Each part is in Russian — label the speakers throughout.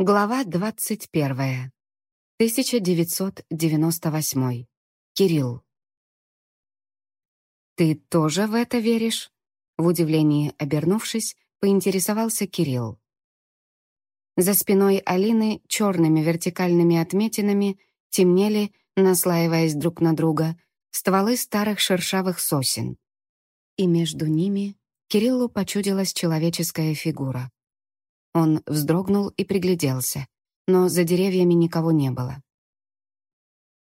Speaker 1: Глава 21. 1998. Кирилл. «Ты тоже в это веришь?» В удивлении обернувшись, поинтересовался Кирилл. За спиной Алины черными вертикальными отметинами темнели, наслаиваясь друг на друга, стволы старых шершавых сосен. И между ними Кириллу почудилась человеческая фигура. Он вздрогнул и пригляделся, но за деревьями никого не было.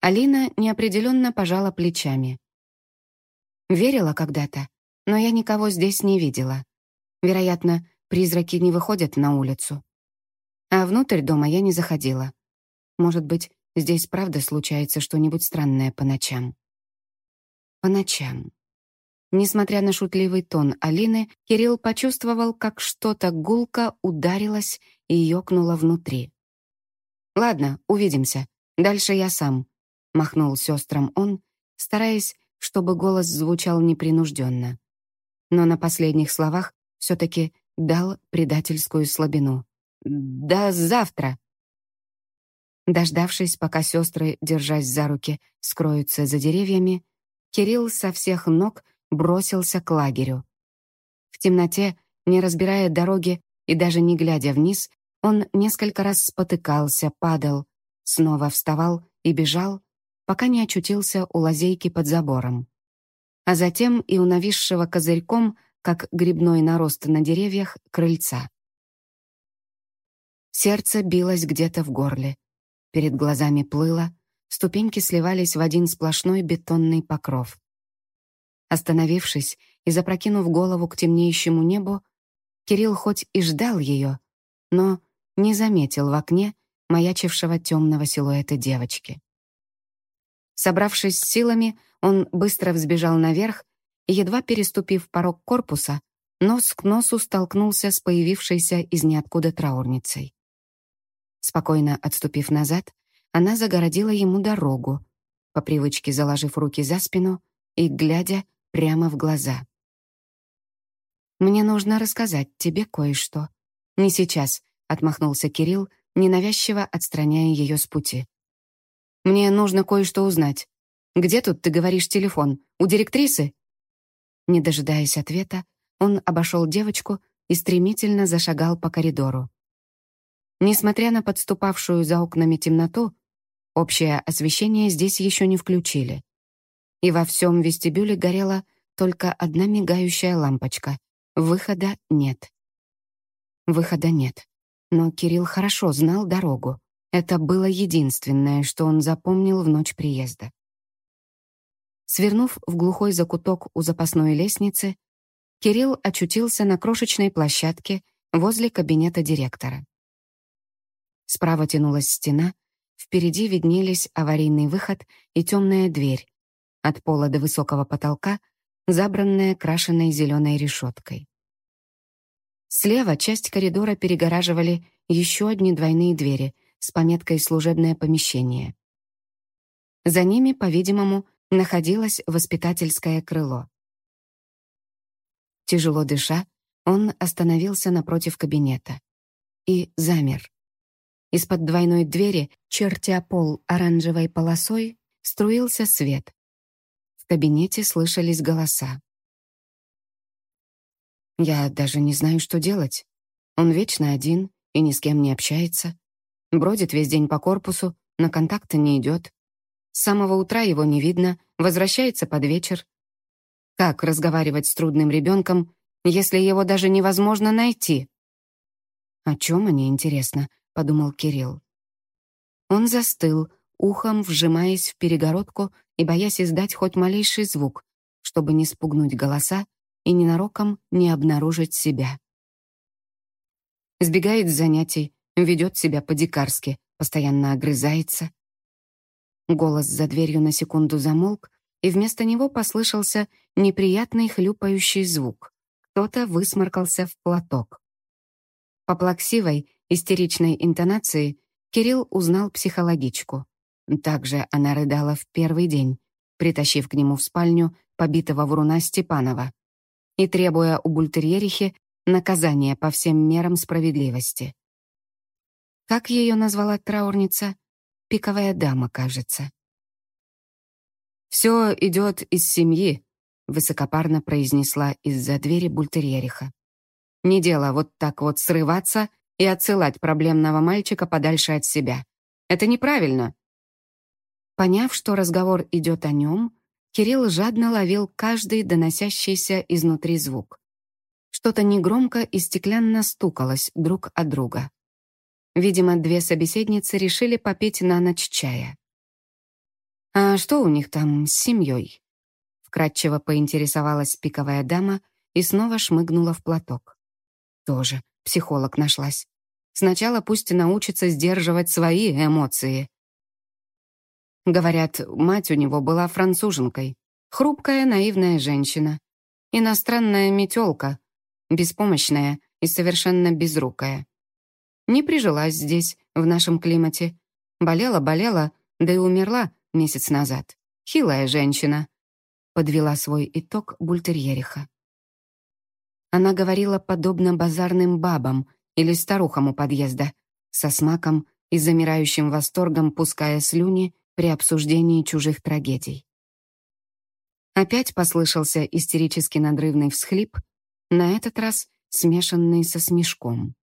Speaker 1: Алина неопределенно пожала плечами. Верила когда-то, но я никого здесь не видела. Вероятно, призраки не выходят на улицу. А внутрь дома я не заходила. Может быть, здесь правда случается что-нибудь странное по ночам. По ночам. Несмотря на шутливый тон Алины, Кирилл почувствовал, как что-то гулко ударилось и ёкнуло внутри. «Ладно, увидимся. Дальше я сам», — махнул сестрам он, стараясь, чтобы голос звучал непринужденно. Но на последних словах все-таки дал предательскую слабину. «До завтра!» Дождавшись, пока сестры, держась за руки, скроются за деревьями, Кирилл со всех ног бросился к лагерю. В темноте, не разбирая дороги и даже не глядя вниз, он несколько раз спотыкался, падал, снова вставал и бежал, пока не очутился у лазейки под забором. А затем и у нависшего козырьком, как грибной нарост на деревьях, крыльца. Сердце билось где-то в горле. Перед глазами плыло, ступеньки сливались в один сплошной бетонный покров. Остановившись и запрокинув голову к темнеющему небу, Кирилл хоть и ждал ее, но не заметил в окне маячившего темного силуэта девочки. Собравшись с силами, он быстро взбежал наверх и, едва переступив порог корпуса, нос к носу столкнулся с появившейся из ниоткуда траурницей. Спокойно отступив назад, она загородила ему дорогу, по привычке заложив руки за спину и глядя прямо в глаза. «Мне нужно рассказать тебе кое-что. Не сейчас», — отмахнулся Кирилл, ненавязчиво отстраняя ее с пути. «Мне нужно кое-что узнать. Где тут, ты говоришь, телефон? У директрисы?» Не дожидаясь ответа, он обошел девочку и стремительно зашагал по коридору. Несмотря на подступавшую за окнами темноту, общее освещение здесь еще не включили и во всем вестибюле горела только одна мигающая лампочка. Выхода нет. Выхода нет. Но Кирилл хорошо знал дорогу. Это было единственное, что он запомнил в ночь приезда. Свернув в глухой закуток у запасной лестницы, Кирилл очутился на крошечной площадке возле кабинета директора. Справа тянулась стена, впереди виднелись аварийный выход и темная дверь, от пола до высокого потолка, забранная крашенной зеленой решеткой. Слева часть коридора перегораживали еще одни двойные двери с пометкой «Служебное помещение». За ними, по-видимому, находилось воспитательское крыло. Тяжело дыша, он остановился напротив кабинета и замер. Из-под двойной двери, чертя пол оранжевой полосой, струился свет, кабинете слышались голоса. Я даже не знаю, что делать. Он вечно один и ни с кем не общается. Бродит весь день по корпусу, на контакты не идет. С самого утра его не видно, возвращается под вечер. Как разговаривать с трудным ребенком, если его даже невозможно найти? «О чем они, интересно?» — подумал Кирилл. Он застыл, ухом вжимаясь в перегородку и боясь издать хоть малейший звук, чтобы не спугнуть голоса и ненароком не обнаружить себя. Сбегает с занятий, ведет себя по-дикарски, постоянно огрызается. Голос за дверью на секунду замолк, и вместо него послышался неприятный хлюпающий звук. Кто-то высморкался в платок. По плаксивой, истеричной интонации Кирилл узнал психологичку. Также она рыдала в первый день, притащив к нему в спальню побитого вруна Степанова и требуя у бультерьерихи наказания по всем мерам справедливости. Как ее назвала траурница? Пиковая дама, кажется. «Все идет из семьи», — высокопарно произнесла из-за двери бультерьериха. «Не дело вот так вот срываться и отсылать проблемного мальчика подальше от себя. Это неправильно». Поняв, что разговор идет о нем, Кирилл жадно ловил каждый доносящийся изнутри звук. Что-то негромко и стеклянно стукалось друг от друга. Видимо, две собеседницы решили попить на ночь чая. «А что у них там с семьей?» Вкратчиво поинтересовалась пиковая дама и снова шмыгнула в платок. Тоже психолог нашлась. Сначала пусть научится сдерживать свои эмоции. Говорят, мать у него была француженкой. Хрупкая, наивная женщина. Иностранная метелка. Беспомощная и совершенно безрукая. Не прижилась здесь, в нашем климате. Болела-болела, да и умерла месяц назад. Хилая женщина. Подвела свой итог бультерьериха. Она говорила подобно базарным бабам или старухам у подъезда, со смаком и замирающим восторгом пуская слюни при обсуждении чужих трагедий. Опять послышался истерически надрывный всхлип, на этот раз смешанный со смешком.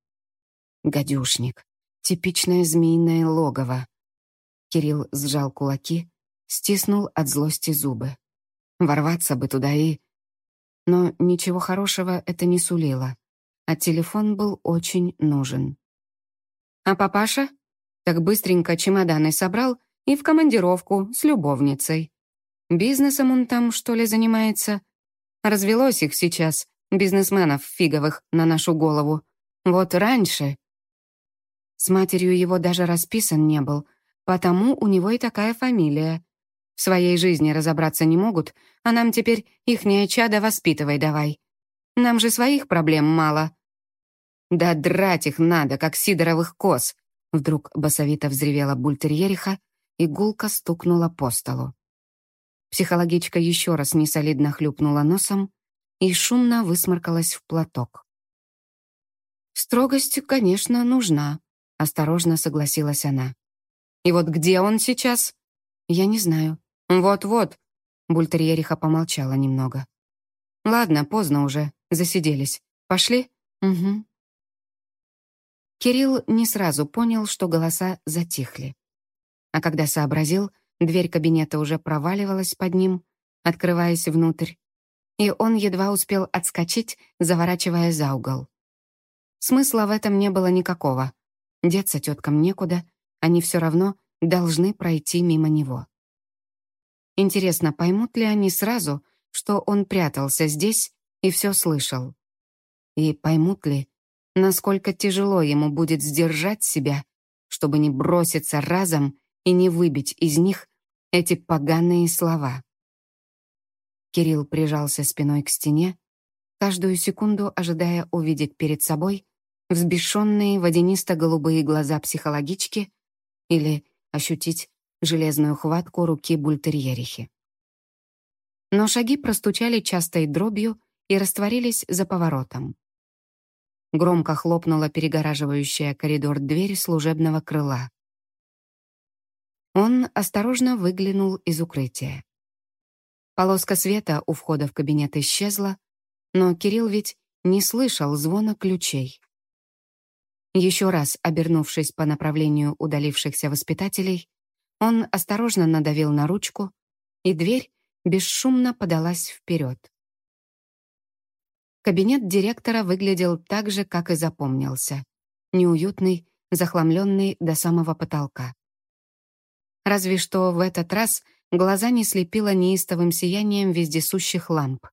Speaker 1: Гадюшник. Типичное змеиное логово. Кирилл сжал кулаки, стиснул от злости зубы. Ворваться бы туда и... Но ничего хорошего это не сулило, а телефон был очень нужен. А папаша? Так быстренько чемоданы собрал и в командировку с любовницей. Бизнесом он там, что ли, занимается? Развелось их сейчас, бизнесменов фиговых, на нашу голову. Вот раньше... С матерью его даже расписан не был, потому у него и такая фамилия. В своей жизни разобраться не могут, а нам теперь ихнее чадо воспитывай давай. Нам же своих проблем мало. Да драть их надо, как сидоровых коз. Вдруг басовито взревела бультерьериха и гулко стукнула по столу. Психологичка еще раз несолидно хлюпнула носом и шумно высморкалась в платок. Строгость, конечно, нужна, Осторожно согласилась она. «И вот где он сейчас?» «Я не знаю». «Вот-вот». Бультерьериха помолчала немного. «Ладно, поздно уже. Засиделись. Пошли?» «Угу». Кирилл не сразу понял, что голоса затихли. А когда сообразил, дверь кабинета уже проваливалась под ним, открываясь внутрь, и он едва успел отскочить, заворачивая за угол. Смысла в этом не было никакого. Деться теткам некуда, они все равно должны пройти мимо него. Интересно, поймут ли они сразу, что он прятался здесь и все слышал? И поймут ли, насколько тяжело ему будет сдержать себя, чтобы не броситься разом и не выбить из них эти поганые слова? Кирилл прижался спиной к стене, каждую секунду ожидая увидеть перед собой взбешенные водянисто-голубые глаза психологички или ощутить железную хватку руки бультерьерихи. Но шаги простучали частой дробью и растворились за поворотом. Громко хлопнула перегораживающая коридор дверь служебного крыла. Он осторожно выглянул из укрытия. Полоска света у входа в кабинет исчезла, но Кирилл ведь не слышал звона ключей. Еще раз обернувшись по направлению удалившихся воспитателей, он осторожно надавил на ручку, и дверь бесшумно подалась вперед. Кабинет директора выглядел так же, как и запомнился. Неуютный, захламленный до самого потолка. Разве что в этот раз глаза не слепило неистовым сиянием вездесущих ламп.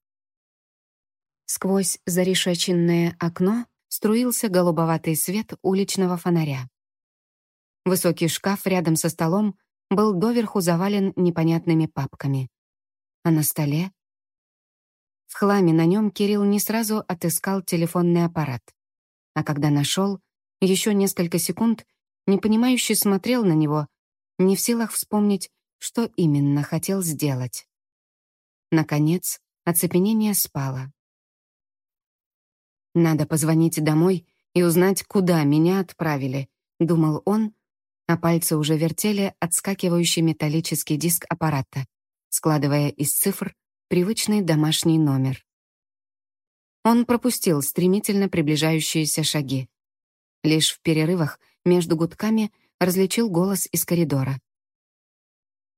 Speaker 1: Сквозь зарешеченное окно струился голубоватый свет уличного фонаря. Высокий шкаф рядом со столом был доверху завален непонятными папками. А на столе? В хламе на нем Кирилл не сразу отыскал телефонный аппарат. А когда нашел, еще несколько секунд непонимающе смотрел на него, не в силах вспомнить, что именно хотел сделать. Наконец, оцепенение спало. Надо позвонить домой и узнать, куда меня отправили, — думал он, а пальцы уже вертели отскакивающий металлический диск аппарата, складывая из цифр привычный домашний номер. Он пропустил стремительно приближающиеся шаги. Лишь в перерывах между гудками различил голос из коридора.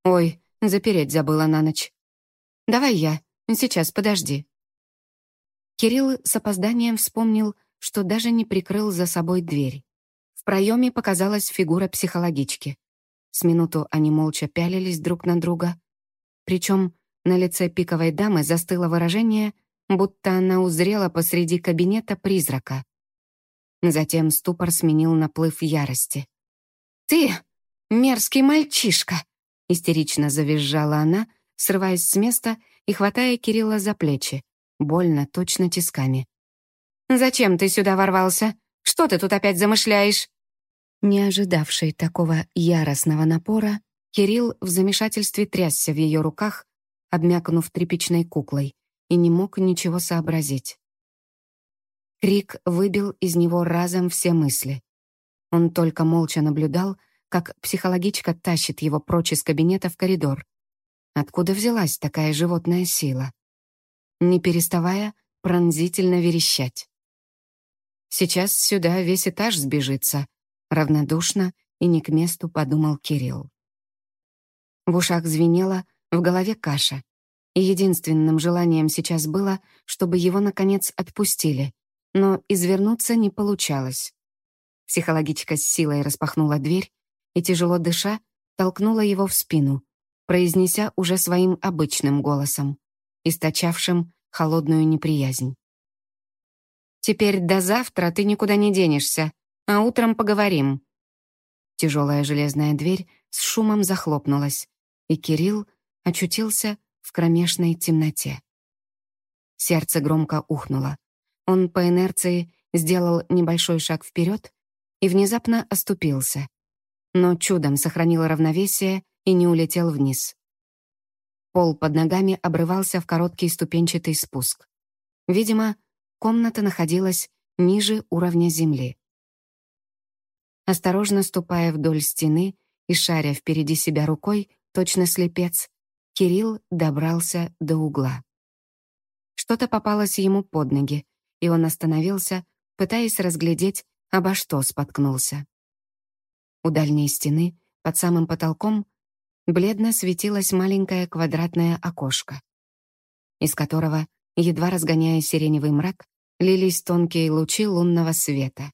Speaker 1: «Ой, запереть забыла на ночь. Давай я, сейчас, подожди». Кирилл с опозданием вспомнил, что даже не прикрыл за собой дверь. В проеме показалась фигура психологички. С минуту они молча пялились друг на друга. Причем на лице пиковой дамы застыло выражение — будто она узрела посреди кабинета призрака. Затем ступор сменил наплыв ярости. «Ты, мерзкий мальчишка!» — истерично завизжала она, срываясь с места и хватая Кирилла за плечи, больно, точно тисками. «Зачем ты сюда ворвался? Что ты тут опять замышляешь?» Не ожидавший такого яростного напора, Кирилл в замешательстве трясся в ее руках, обмякнув тряпичной куклой, и не мог ничего сообразить. Крик выбил из него разом все мысли. Он только молча наблюдал, как психологичка тащит его прочь из кабинета в коридор. Откуда взялась такая животная сила? Не переставая, пронзительно верещать. Сейчас сюда весь этаж сбежится, равнодушно и не к месту подумал Кирилл. В ушах звенело, в голове каша и единственным желанием сейчас было, чтобы его, наконец, отпустили, но извернуться не получалось. Психологичка с силой распахнула дверь и, тяжело дыша, толкнула его в спину, произнеся уже своим обычным голосом, источавшим холодную неприязнь. «Теперь до завтра ты никуда не денешься, а утром поговорим». Тяжелая железная дверь с шумом захлопнулась, и Кирилл очутился в кромешной темноте. Сердце громко ухнуло. Он по инерции сделал небольшой шаг вперед и внезапно оступился, но чудом сохранил равновесие и не улетел вниз. Пол под ногами обрывался в короткий ступенчатый спуск. Видимо, комната находилась ниже уровня земли. Осторожно ступая вдоль стены и шаря впереди себя рукой, точно слепец, Кирилл добрался до угла. Что-то попалось ему под ноги, и он остановился, пытаясь разглядеть, обо что споткнулся. У дальней стены, под самым потолком, бледно светилось маленькое квадратное окошко, из которого, едва разгоняя сиреневый мрак, лились тонкие лучи лунного света.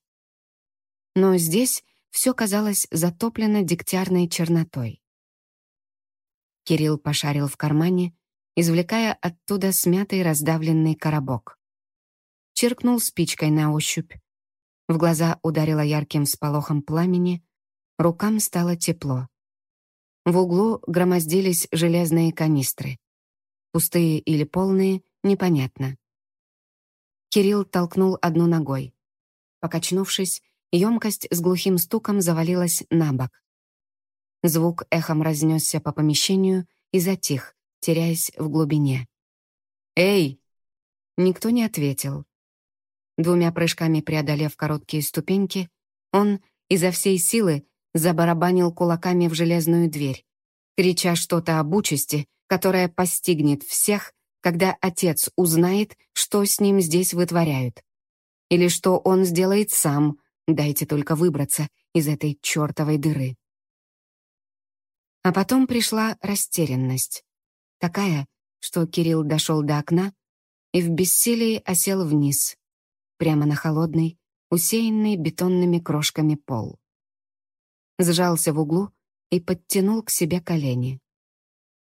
Speaker 1: Но здесь все казалось затоплено дегтярной чернотой. Кирилл пошарил в кармане, извлекая оттуда смятый раздавленный коробок. Чиркнул спичкой на ощупь. В глаза ударило ярким сполохом пламени, рукам стало тепло. В углу громоздились железные канистры. Пустые или полные, непонятно. Кирилл толкнул одну ногой. Покачнувшись, емкость с глухим стуком завалилась на бок. Звук эхом разнесся по помещению и затих, теряясь в глубине. «Эй!» Никто не ответил. Двумя прыжками преодолев короткие ступеньки, он изо всей силы забарабанил кулаками в железную дверь, крича что-то об участи, которая постигнет всех, когда отец узнает, что с ним здесь вытворяют. Или что он сделает сам, дайте только выбраться из этой чертовой дыры. А потом пришла растерянность. Такая, что Кирилл дошел до окна и в бессилии осел вниз, прямо на холодный, усеянный бетонными крошками пол. Сжался в углу и подтянул к себе колени.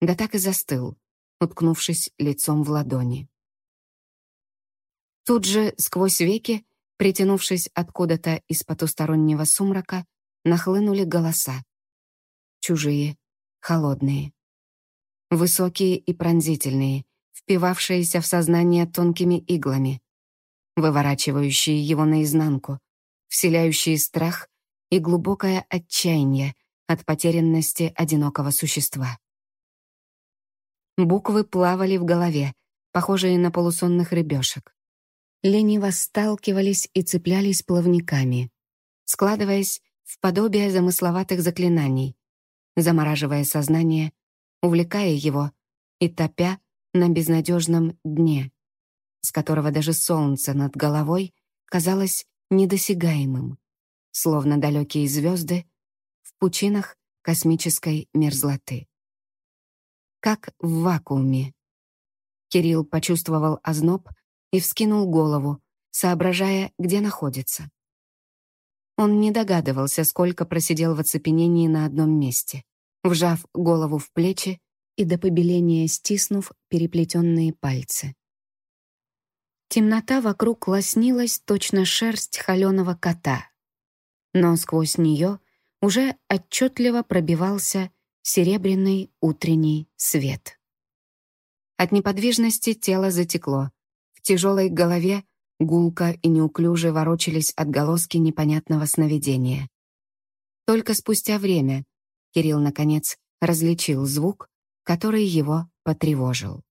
Speaker 1: Да так и застыл, уткнувшись лицом в ладони. Тут же, сквозь веки, притянувшись откуда-то из потустороннего сумрака, нахлынули голоса. Чужие, холодные. Высокие и пронзительные, впивавшиеся в сознание тонкими иглами, выворачивающие его наизнанку, вселяющие страх и глубокое отчаяние от потерянности одинокого существа. Буквы плавали в голове, похожие на полусонных рыбешек. Лениво сталкивались и цеплялись плавниками, складываясь в подобие замысловатых заклинаний, замораживая сознание, увлекая его и топя на безнадежном дне, с которого даже солнце над головой казалось недосягаемым, словно далекие звезды в пучинах космической мерзлоты. Как в вакууме. Кирилл почувствовал озноб и вскинул голову, соображая, где находится. Он не догадывался, сколько просидел в оцепенении на одном месте, вжав голову в плечи и до побеления стиснув переплетенные пальцы. Темнота вокруг лоснилась точно шерсть холеного кота, но сквозь нее уже отчетливо пробивался серебряный утренний свет. От неподвижности тело затекло. В тяжелой голове гулко и неуклюже ворочались отголоски непонятного сновидения. Только спустя время Кирилл, наконец, различил звук, который его потревожил.